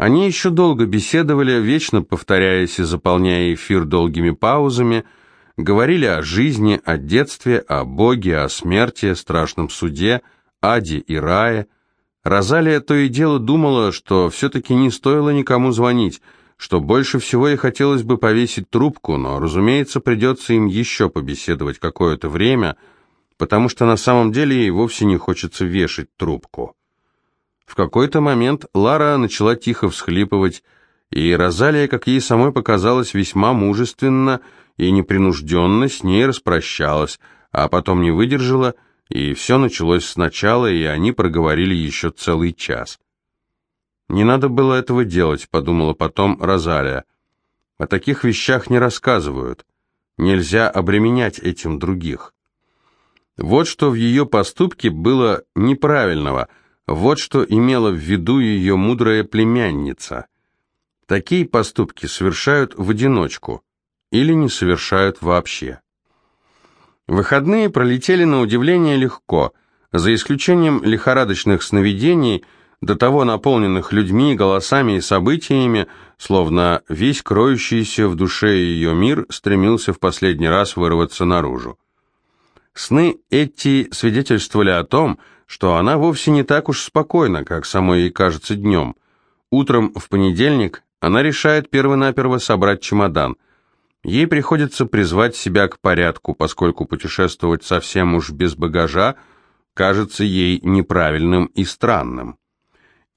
Они еще долго беседовали, вечно повторяясь и заполняя эфир долгими паузами, говорили о жизни, о детстве, о Боге, о смерти, страшном суде, аде и рае. Розалия то и дело думала, что все-таки не стоило никому звонить, что больше всего ей хотелось бы повесить трубку, но, разумеется, придется им еще побеседовать какое-то время – потому что на самом деле ей вовсе не хочется вешать трубку. В какой-то момент Лара начала тихо всхлипывать, и Розалия, как ей самой показалось, весьма мужественно и непринужденно с ней распрощалась, а потом не выдержала, и все началось сначала, и они проговорили еще целый час. «Не надо было этого делать», — подумала потом Розалия. «О таких вещах не рассказывают. Нельзя обременять этим других». Вот что в ее поступке было неправильного, вот что имела в виду ее мудрая племянница. Такие поступки совершают в одиночку или не совершают вообще. Выходные пролетели на удивление легко, за исключением лихорадочных сновидений, до того наполненных людьми, голосами и событиями, словно весь кроющийся в душе ее мир стремился в последний раз вырваться наружу. Сны эти свидетельствовали о том, что она вовсе не так уж спокойна, как самой ей кажется днем. Утром в понедельник она решает первонаперво собрать чемодан. Ей приходится призвать себя к порядку, поскольку путешествовать совсем уж без багажа кажется ей неправильным и странным.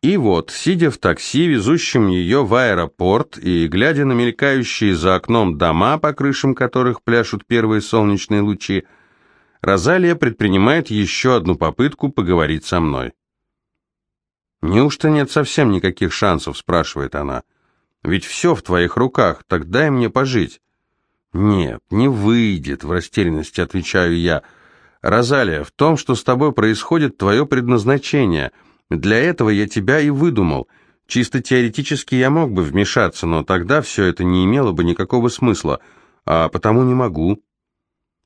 И вот, сидя в такси, везущем ее в аэропорт, и глядя на мелькающие за окном дома, по крышам которых пляшут первые солнечные лучи, Розалия предпринимает еще одну попытку поговорить со мной. «Неужто нет совсем никаких шансов?» – спрашивает она. «Ведь все в твоих руках, так дай мне пожить». «Нет, не выйдет», – в растерянности отвечаю я. «Розалия, в том, что с тобой происходит твое предназначение. Для этого я тебя и выдумал. Чисто теоретически я мог бы вмешаться, но тогда все это не имело бы никакого смысла, а потому не могу».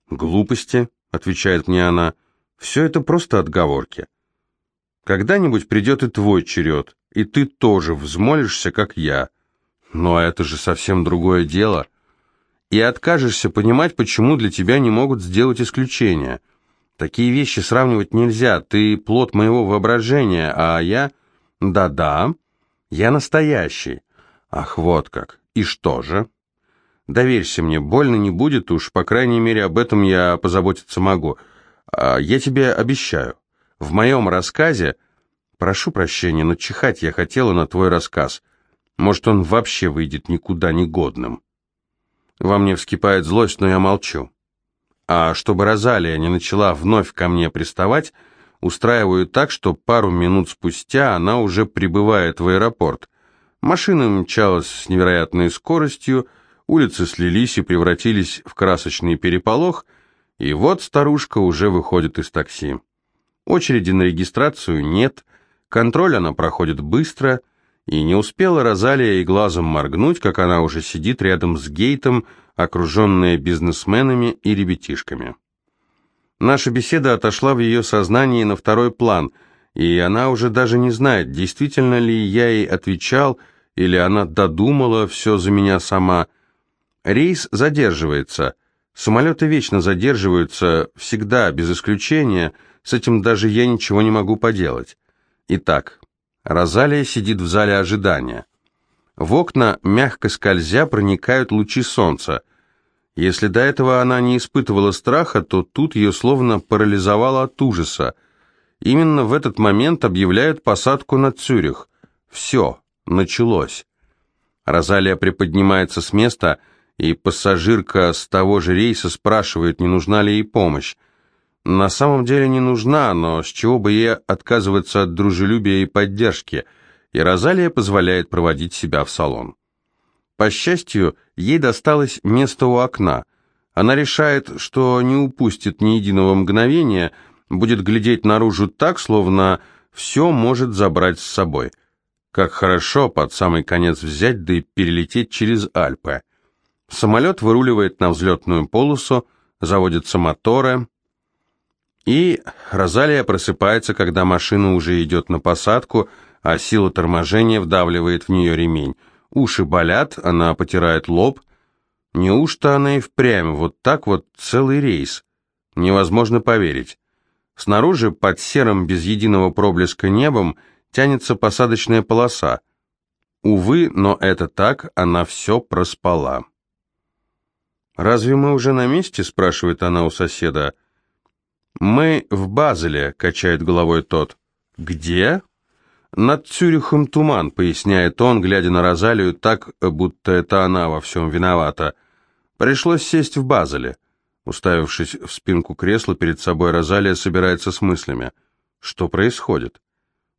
«Глупости», — отвечает мне она, — «все это просто отговорки. Когда-нибудь придет и твой черед, и ты тоже взмолишься, как я. Но это же совсем другое дело. И откажешься понимать, почему для тебя не могут сделать исключение. Такие вещи сравнивать нельзя, ты плод моего воображения, а я... Да-да, я настоящий. Ах, вот как. И что же?» Доверься мне, больно не будет уж, по крайней мере, об этом я позаботиться могу. А я тебе обещаю. В моем рассказе... Прошу прощения, но чихать я хотела на твой рассказ. Может, он вообще выйдет никуда негодным. Во мне вскипает злость, но я молчу. А чтобы Розалия не начала вновь ко мне приставать, устраиваю так, что пару минут спустя она уже прибывает в аэропорт. Машина мчалась с невероятной скоростью, Улицы слились и превратились в красочный переполох, и вот старушка уже выходит из такси. Очереди на регистрацию нет, контроль она проходит быстро, и не успела Розалия и глазом моргнуть, как она уже сидит рядом с гейтом, окруженная бизнесменами и ребятишками. Наша беседа отошла в ее сознании на второй план, и она уже даже не знает, действительно ли я ей отвечал, или она додумала все за меня сама, Рейс задерживается. Самолеты вечно задерживаются, всегда, без исключения. С этим даже я ничего не могу поделать. Итак, Розалия сидит в зале ожидания. В окна, мягко скользя, проникают лучи солнца. Если до этого она не испытывала страха, то тут ее словно парализовало от ужаса. Именно в этот момент объявляют посадку на Цюрих. Все, началось. Розалия приподнимается с места и пассажирка с того же рейса спрашивает, не нужна ли ей помощь. На самом деле не нужна, но с чего бы ей отказываться от дружелюбия и поддержки, и Розалия позволяет проводить себя в салон. По счастью, ей досталось место у окна. Она решает, что не упустит ни единого мгновения, будет глядеть наружу так, словно все может забрать с собой. Как хорошо под самый конец взять, да и перелететь через Альпы. Самолет выруливает на взлетную полосу, заводятся моторы, и Розалия просыпается, когда машина уже идет на посадку, а сила торможения вдавливает в нее ремень. Уши болят, она потирает лоб. Неужто она и впрямь вот так вот целый рейс? Невозможно поверить. Снаружи, под серым без единого проблеска небом, тянется посадочная полоса. Увы, но это так, она все проспала. «Разве мы уже на месте?» – спрашивает она у соседа. «Мы в Базеле», – качает головой тот. «Где?» «Над Цюрихом туман», — поясняет он, глядя на Розалию так, будто это она во всем виновата. «Пришлось сесть в Базеле». Уставившись в спинку кресла, перед собой Розалия собирается с мыслями. Что происходит?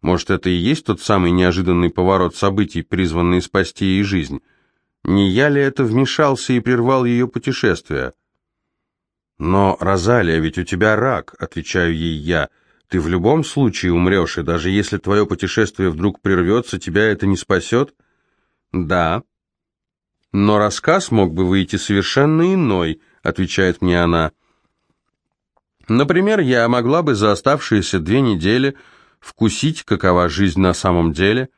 Может, это и есть тот самый неожиданный поворот событий, призванный спасти ей жизнь? Не я ли это вмешался и прервал ее путешествие? «Но, Розалия, ведь у тебя рак», — отвечаю ей я, — ты в любом случае умрешь, и даже если твое путешествие вдруг прервется, тебя это не спасет? Да. Но рассказ мог бы выйти совершенно иной, отвечает мне она. Например, я могла бы за оставшиеся две недели вкусить, какова жизнь на самом деле,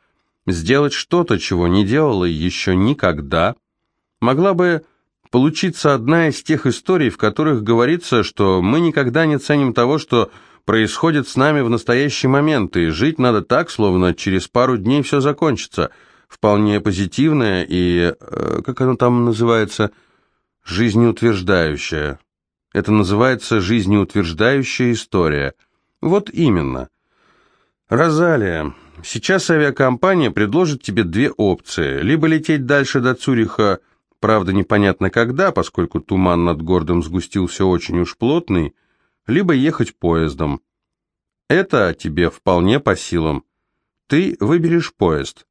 сделать что-то, чего не делала еще никогда. Могла бы получиться одна из тех историй, в которых говорится, что мы никогда не ценим того, что происходит с нами в настоящий момент, и жить надо так, словно через пару дней все закончится. Вполне позитивное и, э, как оно там называется, жизнеутверждающее. Это называется жизнеутверждающая история. Вот именно. Розалия, сейчас авиакомпания предложит тебе две опции. Либо лететь дальше до Цюриха, правда непонятно когда, поскольку туман над городом сгустился очень уж плотный, либо ехать поездом. Это тебе вполне по силам. Ты выберешь поезд.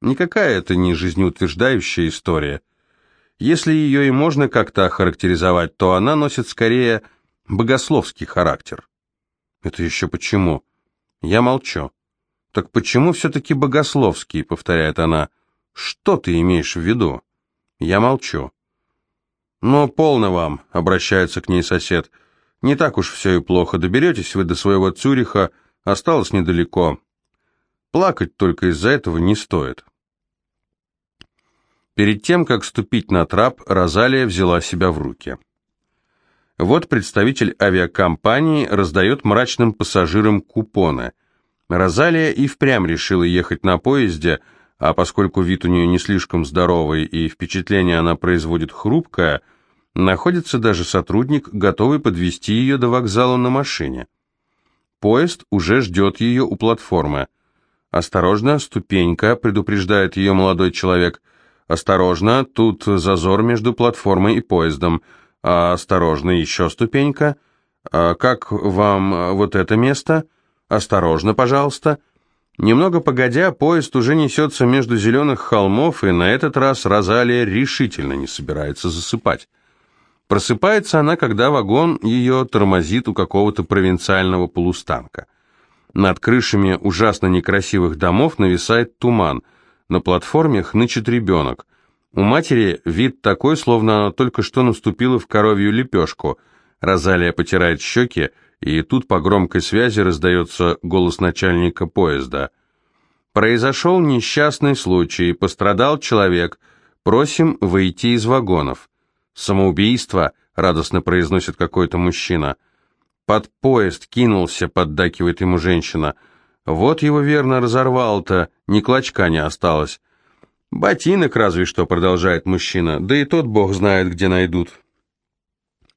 Никакая это не жизнеутверждающая история. Если ее и можно как-то охарактеризовать, то она носит скорее богословский характер. Это еще почему? Я молчу. Так почему все-таки богословский, повторяет она. Что ты имеешь в виду? Я молчу. Но полно вам, обращается к ней сосед. Не так уж все и плохо. Доберетесь вы до своего Цюриха, осталось недалеко. Плакать только из-за этого не стоит. Перед тем, как ступить на трап, Розалия взяла себя в руки. Вот представитель авиакомпании раздает мрачным пассажирам купоны. Розалия и впрямь решила ехать на поезде, а поскольку вид у нее не слишком здоровый и впечатление она производит хрупкое – Находится даже сотрудник, готовый подвести ее до вокзала на машине. Поезд уже ждет ее у платформы. «Осторожно, ступенька», — предупреждает ее молодой человек. «Осторожно, тут зазор между платформой и поездом. А осторожно, еще ступенька. А как вам вот это место? Осторожно, пожалуйста». Немного погодя, поезд уже несется между зеленых холмов, и на этот раз Розалия решительно не собирается засыпать. Просыпается она, когда вагон ее тормозит у какого-то провинциального полустанка. Над крышами ужасно некрасивых домов нависает туман. На платформе хнычет ребенок. У матери вид такой, словно она только что наступила в коровью лепешку. Розалия потирает щеки, и тут по громкой связи раздается голос начальника поезда. «Произошел несчастный случай, пострадал человек. Просим выйти из вагонов». «Самоубийство», — радостно произносит какой-то мужчина. «Под поезд кинулся», — поддакивает ему женщина. «Вот его верно разорвал-то, ни клочка не осталось». «Ботинок разве что», — продолжает мужчина, «да и тот бог знает, где найдут».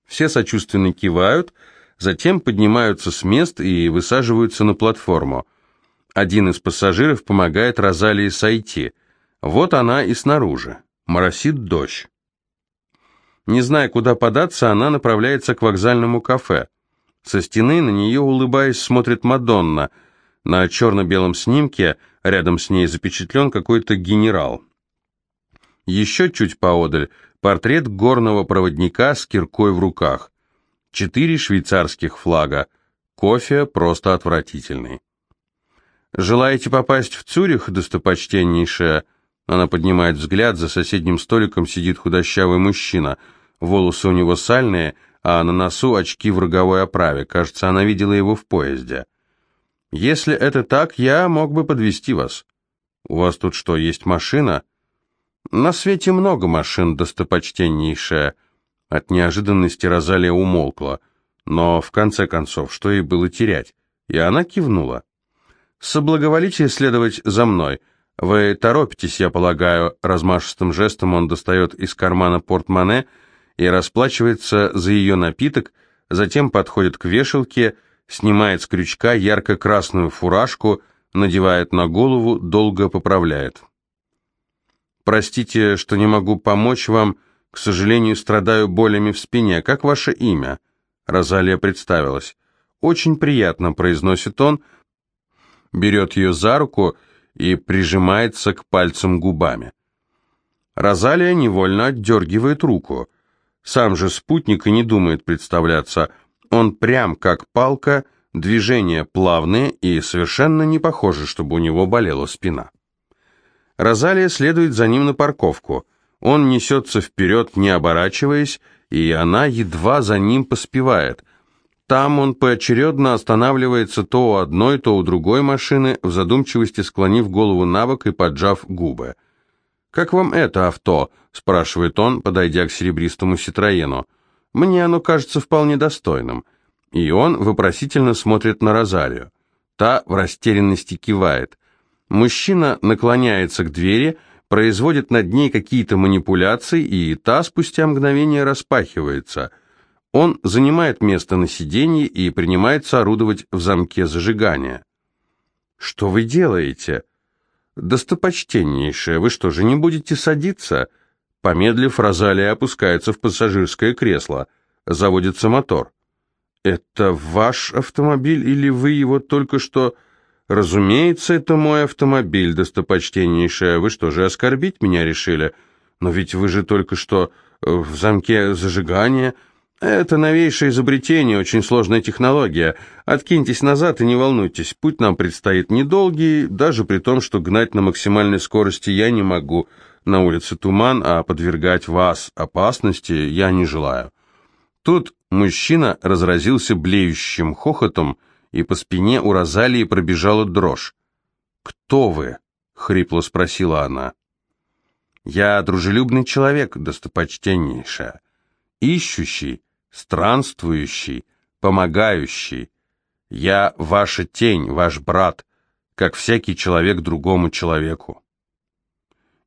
Все сочувственно кивают, затем поднимаются с мест и высаживаются на платформу. Один из пассажиров помогает Розалии сойти. Вот она и снаружи. Моросит дождь. Не зная, куда податься, она направляется к вокзальному кафе. Со стены на нее, улыбаясь, смотрит Мадонна. На черно-белом снимке рядом с ней запечатлен какой-то генерал. Еще чуть поодаль портрет горного проводника с киркой в руках. Четыре швейцарских флага. Кофе просто отвратительный. «Желаете попасть в Цюрих, достопочтеннейшая?» Она поднимает взгляд, за соседним столиком сидит худощавый мужчина – Волосы у него сальные, а на носу очки в роговой оправе. Кажется, она видела его в поезде. Если это так, я мог бы подвести вас. У вас тут что, есть машина? На свете много машин, достопочтеннейшая. От неожиданности Розалия умолкла. Но, в конце концов, что ей было терять? И она кивнула. «Соблаговолите следовать за мной. Вы торопитесь, я полагаю». Размашистым жестом он достает из кармана портмоне и расплачивается за ее напиток, затем подходит к вешалке, снимает с крючка ярко-красную фуражку, надевает на голову, долго поправляет. «Простите, что не могу помочь вам. К сожалению, страдаю болями в спине. Как ваше имя?» Розалия представилась. «Очень приятно», — произносит он, берет ее за руку и прижимается к пальцам губами. Розалия невольно отдергивает руку. Сам же спутник и не думает представляться. Он прям как палка, движения плавные и совершенно не похоже, чтобы у него болела спина. Розалия следует за ним на парковку. Он несется вперед, не оборачиваясь, и она едва за ним поспевает. Там он поочередно останавливается то у одной, то у другой машины, в задумчивости склонив голову на бок и поджав губы. «Как вам это авто?» – спрашивает он, подойдя к серебристому Ситроену. «Мне оно кажется вполне достойным». И он вопросительно смотрит на Розалию. Та в растерянности кивает. Мужчина наклоняется к двери – производит над ней какие-то манипуляции, и та спустя мгновение распахивается. Он занимает место на сиденье и принимается орудовать в замке зажигания. «Что вы делаете?» «Достопочтеннейшее, вы что же, не будете садиться?» Помедлив, Розалия опускается в пассажирское кресло. Заводится мотор. «Это ваш автомобиль или вы его только что...» «Разумеется, это мой автомобиль, достопочтеннейшая. Вы что же, оскорбить меня решили? Но ведь вы же только что э, в замке зажигания...» «Это новейшее изобретение, очень сложная технология. Откиньтесь назад и не волнуйтесь, путь нам предстоит недолгий, даже при том, что гнать на максимальной скорости я не могу. На улице туман, а подвергать вас опасности я не желаю». Тут мужчина разразился блеющим хохотом, и по спине у Розалии пробежала дрожь. «Кто вы?» — хрипло спросила она. «Я дружелюбный человек, достопочтеннейшая, ищущий, странствующий, помогающий. Я ваша тень, ваш брат, как всякий человек другому человеку».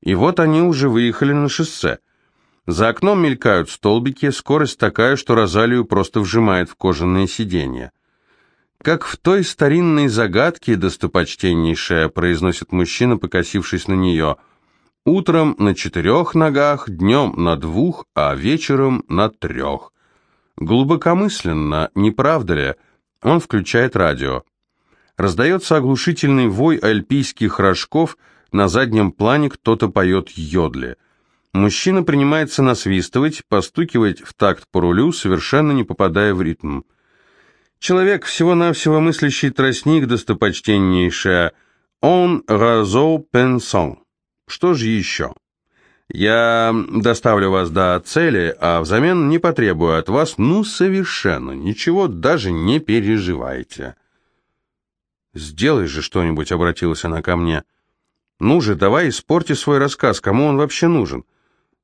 И вот они уже выехали на шоссе. За окном мелькают столбики, скорость такая, что Розалию просто вжимает в кожаное сиденье. Как в той старинной загадке, достопочтеннейшая, произносит мужчина, покосившись на нее. Утром на четырех ногах, днем на двух, а вечером на трех. Глубокомысленно, не правда ли? Он включает радио. Раздается оглушительный вой альпийских рожков, на заднем плане кто-то поет йодли. Мужчина принимается насвистывать, постукивать в такт по рулю, совершенно не попадая в ритм. Человек всего-навсего мыслящий тростник, достопочтеннейшая. Он разо пенсон. Что же еще? Я доставлю вас до цели, а взамен не потребую от вас, ну, совершенно ничего, даже не переживайте. «Сделай же что-нибудь», — обратилась она ко мне. «Ну же, давай испорти свой рассказ, кому он вообще нужен?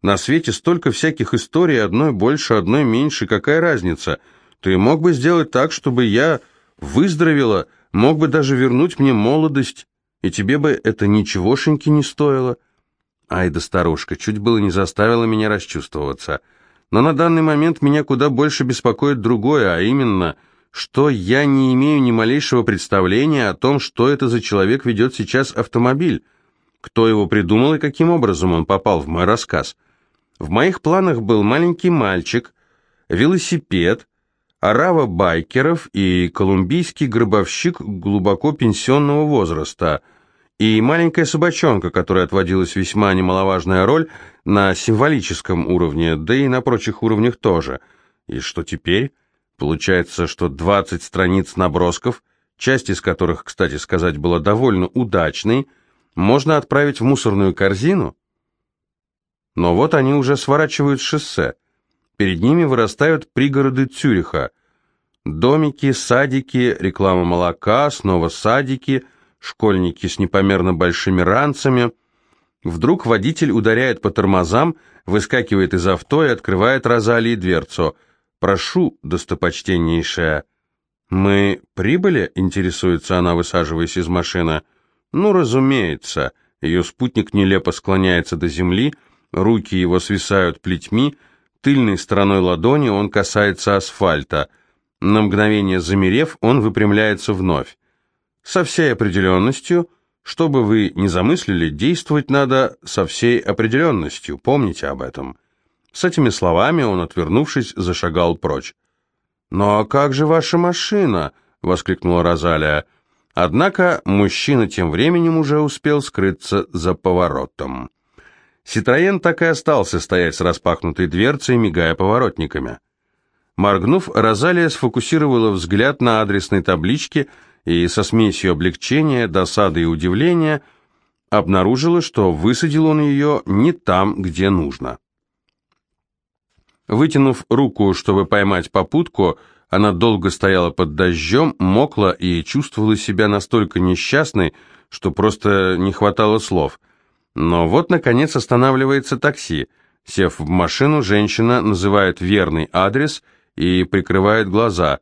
На свете столько всяких историй, одной больше, одной меньше, какая разница?» Ты мог бы сделать так, чтобы я выздоровела, мог бы даже вернуть мне молодость, и тебе бы это ничегошеньки не стоило. Ай да старушка, чуть было не заставила меня расчувствоваться. Но на данный момент меня куда больше беспокоит другое, а именно, что я не имею ни малейшего представления о том, что это за человек ведет сейчас автомобиль, кто его придумал и каким образом он попал в мой рассказ. В моих планах был маленький мальчик, велосипед, орава байкеров и колумбийский гробовщик глубоко пенсионного возраста, и маленькая собачонка, которой отводилась весьма немаловажная роль на символическом уровне, да и на прочих уровнях тоже. И что теперь? Получается, что 20 страниц набросков, часть из которых, кстати сказать, была довольно удачной, можно отправить в мусорную корзину? Но вот они уже сворачивают шоссе. Перед ними вырастают пригороды Цюриха. Домики, садики, реклама молока, снова садики, школьники с непомерно большими ранцами. Вдруг водитель ударяет по тормозам, выскакивает из авто и открывает Розалии дверцу. «Прошу, достопочтеннейшая». «Мы прибыли?» — интересуется она, высаживаясь из машины. «Ну, разумеется». Ее спутник нелепо склоняется до земли, руки его свисают плетьми, тыльной стороной ладони он касается асфальта. На мгновение замерев, он выпрямляется вновь. Со всей определенностью, чтобы вы не замыслили, действовать надо со всей определенностью, помните об этом. С этими словами он, отвернувшись, зашагал прочь. «Но как же ваша машина?» — воскликнула Розалия. Однако мужчина тем временем уже успел скрыться за поворотом. Ситроен так и остался стоять с распахнутой дверцей, мигая поворотниками. Моргнув, Розалия сфокусировала взгляд на адресной табличке и со смесью облегчения, досады и удивления обнаружила, что высадил он ее не там, где нужно. Вытянув руку, чтобы поймать попутку, она долго стояла под дождем, мокла и чувствовала себя настолько несчастной, что просто не хватало слов. Но вот, наконец, останавливается такси. Сев в машину, женщина называет верный адрес и прикрывает глаза.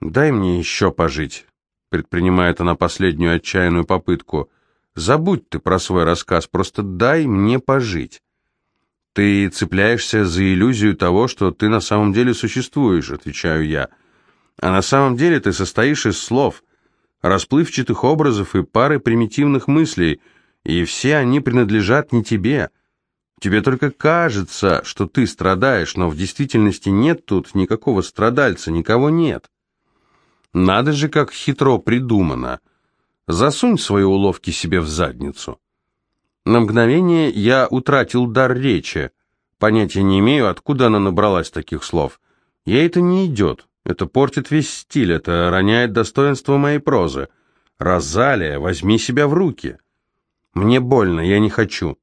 «Дай мне еще пожить», — предпринимает она последнюю отчаянную попытку. «Забудь ты про свой рассказ, просто дай мне пожить». «Ты цепляешься за иллюзию того, что ты на самом деле существуешь», — отвечаю я. «А на самом деле ты состоишь из слов, расплывчатых образов и пары примитивных мыслей, и все они принадлежат не тебе. Тебе только кажется, что ты страдаешь, но в действительности нет тут никакого страдальца, никого нет. Надо же, как хитро придумано. Засунь свои уловки себе в задницу». На мгновение я утратил дар речи. Понятия не имею, откуда она набралась таких слов. Ей это не идет. Это портит весь стиль, это роняет достоинство моей прозы. Розалия, возьми себя в руки. Мне больно, я не хочу.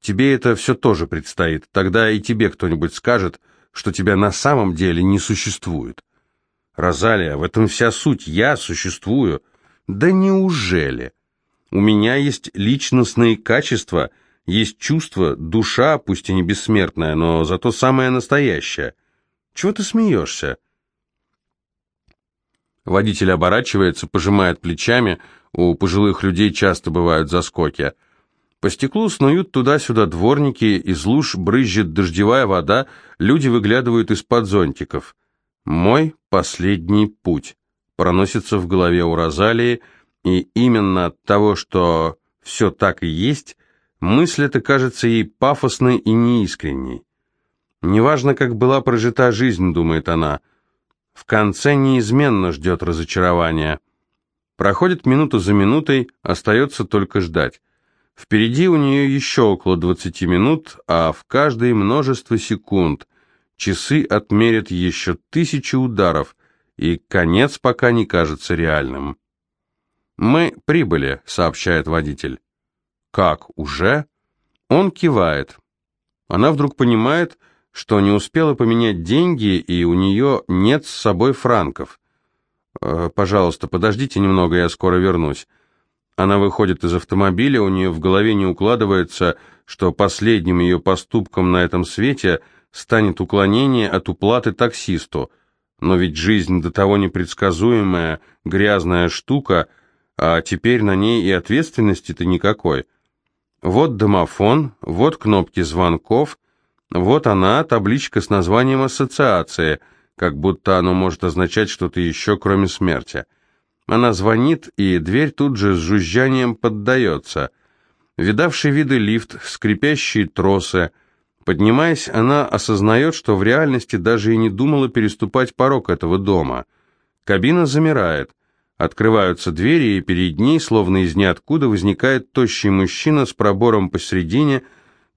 Тебе это все тоже предстоит. Тогда и тебе кто-нибудь скажет, что тебя на самом деле не существует. Розалия, в этом вся суть. Я существую. Да неужели? У меня есть личностные качества, есть чувство, душа, пусть и не бессмертная, но зато самая настоящая. Чего ты смеешься?» Водитель оборачивается, пожимает плечами, у пожилых людей часто бывают заскоки. По стеклу снуют туда-сюда дворники, из луж брызжет дождевая вода, люди выглядывают из-под зонтиков. «Мой последний путь» проносится в голове у Розалии, и именно от того, что все так и есть, мысль эта кажется ей пафосной и неискренней. Неважно, как была прожита жизнь, думает она, в конце неизменно ждет разочарование. Проходит минуту за минутой, остается только ждать. Впереди у нее еще около 20 минут, а в каждой множество секунд. Часы отмерят еще тысячи ударов, и конец пока не кажется реальным. «Мы прибыли», — сообщает водитель. «Как, уже?» Он кивает. Она вдруг понимает, что не успела поменять деньги, и у нее нет с собой франков. «Э, «Пожалуйста, подождите немного, я скоро вернусь». Она выходит из автомобиля, у нее в голове не укладывается, что последним ее поступком на этом свете станет уклонение от уплаты таксисту. Но ведь жизнь до того непредсказуемая, грязная штука — а теперь на ней и ответственности-то никакой. Вот домофон, вот кнопки звонков, вот она, табличка с названием ассоциации, как будто оно может означать что-то еще, кроме смерти. Она звонит, и дверь тут же с жужжанием поддается. Видавший виды лифт, скрипящие тросы. Поднимаясь, она осознает, что в реальности даже и не думала переступать порог этого дома. Кабина замирает. Открываются двери, и перед ней, словно из ниоткуда, возникает тощий мужчина с пробором посередине,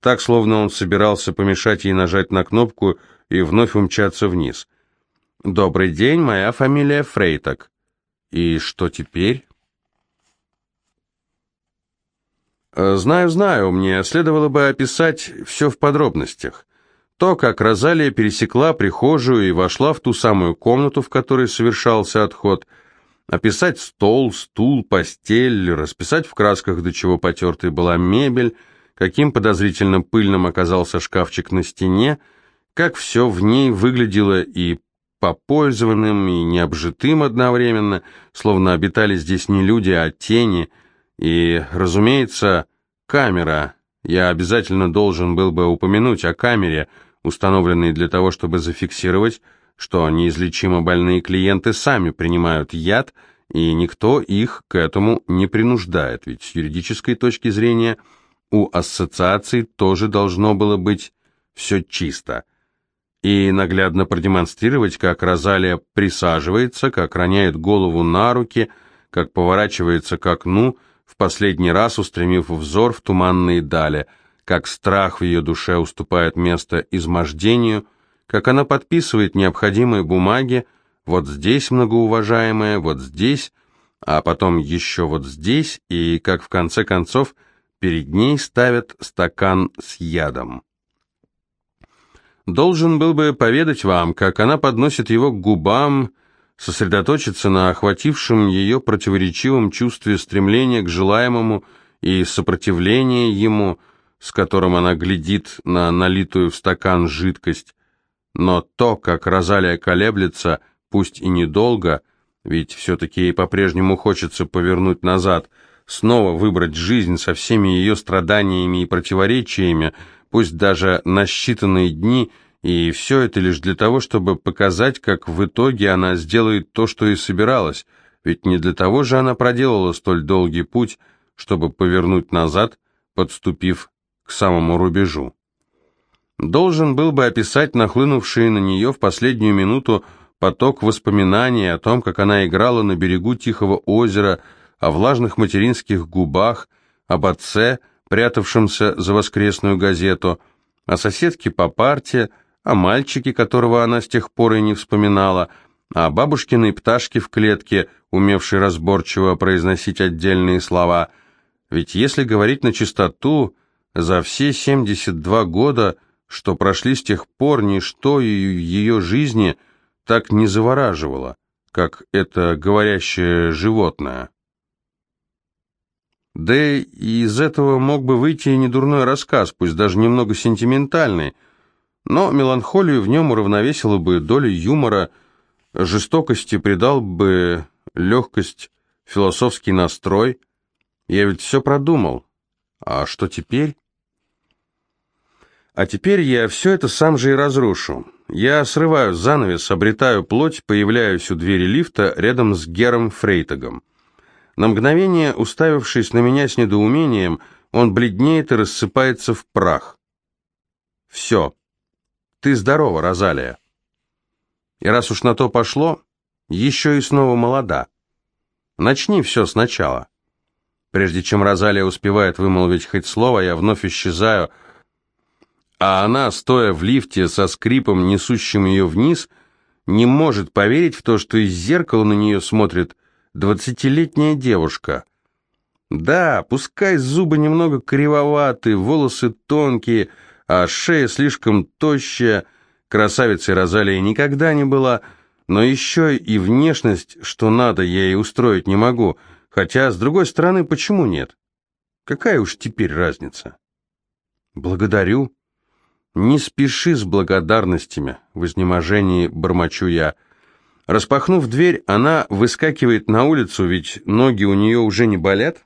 так, словно он собирался помешать ей нажать на кнопку и вновь умчаться вниз. «Добрый день, моя фамилия Фрейтак». «И что теперь?» «Знаю, знаю, мне следовало бы описать все в подробностях. то, как Розалия пересекла прихожую и вошла в ту самую комнату, в которой совершался отход, описать стол, стул, постель, расписать в красках, до чего потертой была мебель, каким подозрительно пыльным оказался шкафчик на стене, как все в ней выглядело и попользованным, и необжитым одновременно, словно обитали здесь не люди, а тени, и, разумеется, камера. Я обязательно должен был бы упомянуть о камере, установленной для того, чтобы зафиксировать, что неизлечимо больные клиенты сами принимают яд, и никто их к этому не принуждает, ведь с юридической точки зрения у ассоциаций тоже должно было быть все чисто. И наглядно продемонстрировать, как Розалия присаживается, как роняет голову на руки, как поворачивается к окну, в последний раз устремив взор в туманные дали, как страх в ее душе уступает место измождению, как она подписывает необходимые бумаги, вот здесь, многоуважаемая, вот здесь, а потом еще вот здесь, и как в конце концов перед ней ставят стакан с ядом. Должен был бы поведать вам, как она подносит его к губам, сосредоточиться на охватившем ее противоречивом чувстве стремления к желаемому и сопротивления ему, с которым она глядит на налитую в стакан жидкость. Но то, как Розалия колеблется, пусть и недолго, ведь все-таки ей по-прежнему хочется повернуть назад, снова выбрать жизнь со всеми ее страданиями и противоречиями, пусть даже на считанные дни – и все это лишь для того, чтобы показать, как в итоге она сделает то, что и собиралась, ведь не для того же она проделала столь долгий путь, чтобы повернуть назад, подступив к самому рубежу. Должен был бы описать нахлынувший на нее в последнюю минуту поток воспоминаний о том, как она играла на берегу Тихого озера, о влажных материнских губах, об отце, прятавшемся за воскресную газету, о соседке по парте, о мальчике, которого она с тех пор и не вспоминала, о бабушкиной пташке в клетке, умевшей разборчиво произносить отдельные слова. Ведь если говорить на чистоту, за все 72 года, что прошли с тех пор, ничто ее жизни так не завораживало, как это говорящее животное. Да и из этого мог бы выйти и недурной рассказ, пусть даже немного сентиментальный, но меланхолию в нем уравновесила бы доля юмора, жестокости придал бы легкость, философский настрой. Я ведь все продумал. А что теперь? А теперь я все это сам же и разрушу. Я срываю занавес, обретаю плоть, появляюсь у двери лифта рядом с Гером Фрейтагом. На мгновение, уставившись на меня с недоумением, он бледнеет и рассыпается в прах. Все. Ты здорова, Розалия. И раз уж на то пошло, еще и снова молода. Начни все сначала. Прежде чем Розалия успевает вымолвить хоть слово, я вновь исчезаю, а она, стоя в лифте со скрипом, несущим ее вниз, не может поверить в то, что из зеркала на нее смотрит двадцатилетняя девушка. Да, пускай зубы немного кривоваты, волосы тонкие, а шея слишком тощая, красавицей Розалия никогда не была, но еще и внешность, что надо, я ей устроить не могу, хотя, с другой стороны, почему нет? Какая уж теперь разница? Благодарю. Не спеши с благодарностями, в изнеможении бормочу я. Распахнув дверь, она выскакивает на улицу, ведь ноги у нее уже не болят.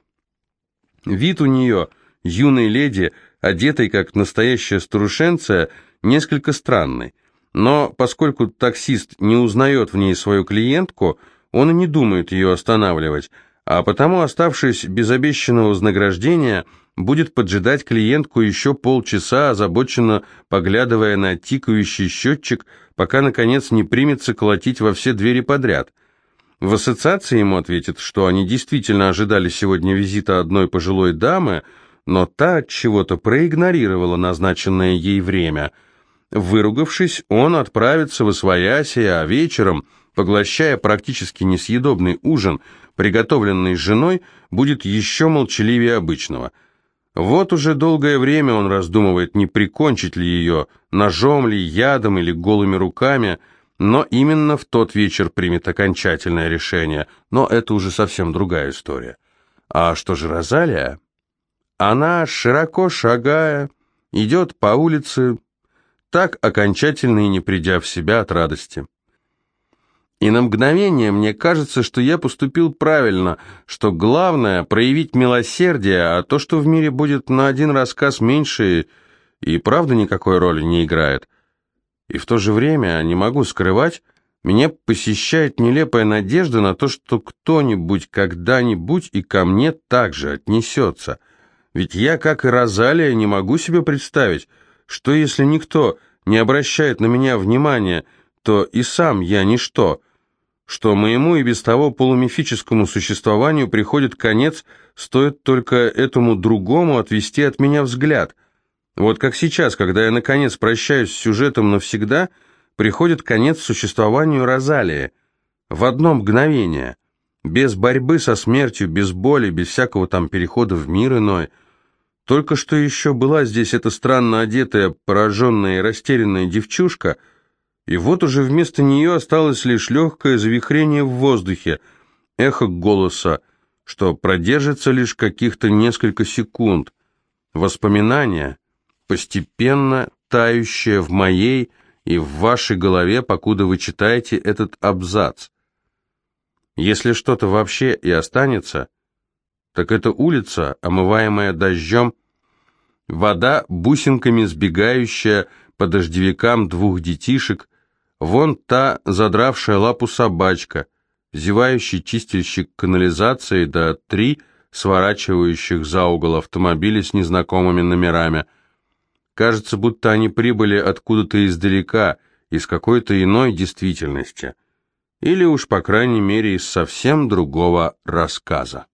Вид у нее, юной леди, одетой как настоящая старушенция, несколько странный. Но поскольку таксист не узнает в ней свою клиентку, он и не думает ее останавливать, а потому, оставшись без обещанного вознаграждения, будет поджидать клиентку еще полчаса, озабоченно поглядывая на тикающий счетчик, пока, наконец, не примется колотить во все двери подряд. В ассоциации ему ответят, что они действительно ожидали сегодня визита одной пожилой дамы, но та от чего-то проигнорировала назначенное ей время. Выругавшись, он отправится в Освояси, а вечером, поглощая практически несъедобный ужин, приготовленный женой, будет еще молчаливее обычного. Вот уже долгое время он раздумывает, не прикончить ли ее, ножом ли, ядом или голыми руками, но именно в тот вечер примет окончательное решение. Но это уже совсем другая история. А что же Розалия? Она, широко шагая, идет по улице, так окончательно и не придя в себя от радости. И на мгновение мне кажется, что я поступил правильно, что главное – проявить милосердие, а то, что в мире будет на один рассказ меньше, и правда никакой роли не играет. И в то же время, не могу скрывать, меня посещает нелепая надежда на то, что кто-нибудь когда-нибудь и ко мне также отнесется. Ведь я, как и Розалия, не могу себе представить, что если никто не обращает на меня внимания, то и сам я ничто – что моему и без того полумифическому существованию приходит конец, стоит только этому другому отвести от меня взгляд. Вот как сейчас, когда я наконец прощаюсь с сюжетом навсегда, приходит конец существованию Розалии. В одно мгновение. Без борьбы со смертью, без боли, без всякого там перехода в мир иной. Только что еще была здесь эта странно одетая, пораженная и растерянная девчушка — и вот уже вместо нее осталось лишь легкое завихрение в воздухе, эхо голоса, что продержится лишь каких-то несколько секунд. Воспоминания, постепенно тающее в моей и в вашей голове, покуда вы читаете этот абзац. Если что-то вообще и останется, так это улица, омываемая дождем, вода, бусинками сбегающая по дождевикам двух детишек, Вон та задравшая лапу собачка, зевающий чистильщик канализации, да три сворачивающих за угол автомобиля с незнакомыми номерами. Кажется, будто они прибыли откуда-то издалека, из какой-то иной действительности. Или уж, по крайней мере, из совсем другого рассказа.